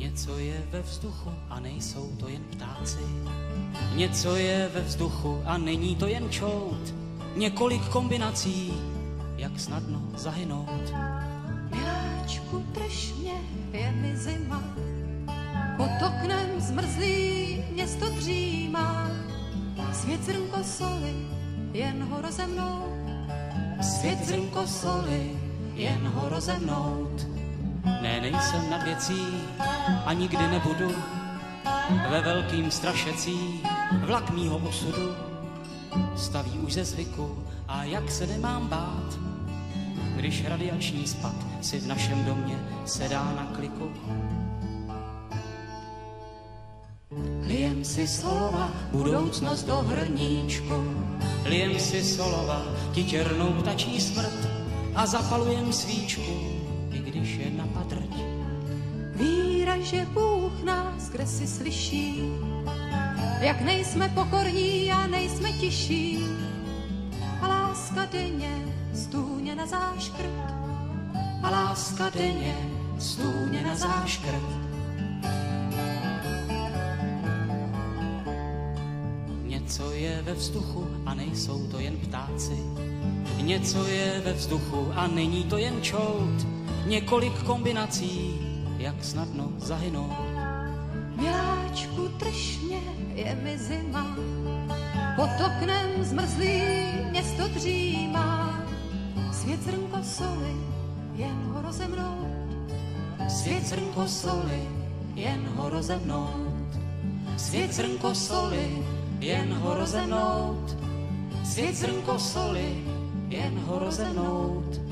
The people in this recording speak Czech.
Něco je ve vzduchu a nejsou to jen ptáci. Něco je ve vzduchu a není to jen čout. Několik kombinací, jak snadno zahynout. Miláčku, trž mě, je mi zima. Pod oknem zmrzlý město dřímá. Svět zrnko soli, jen ho rozemnout. Svět zrnko soli, jen ho rozemnout. Ne, nejsem nad věcí a nikdy nebudu ve velkým strašecí vlak mýho osudu. Staví už ze zvyku a jak se nemám bát, když radiační spad si v našem domě sedá na kliku. Lijem si solova, budoucnost do hrníčku, lijem si solova, ti černou ptačí smrt a zapalujem svíčku, je na patrť. Víra, že Bůh nás kde si slyší, jak nejsme pokorní a nejsme tiší. A láska denně stůně na záškrt, a láska denně stůně na záškrt. Něco je ve vzduchu a nejsou to jen ptáci. Něco je ve vzduchu a není to jen čout. Několik kombinací, jak snadno zahynout. Miláčku, trž mě, je mi zima. Pod oknem zmrzlý město dřímá. Svět zrnko soli, jen ho rozemnout. Svět zrnko soli, jen ho rozemnout. Svět zrnko soli, jen ho rozemnout. Svět zrnko soli, jen ho rozemnout.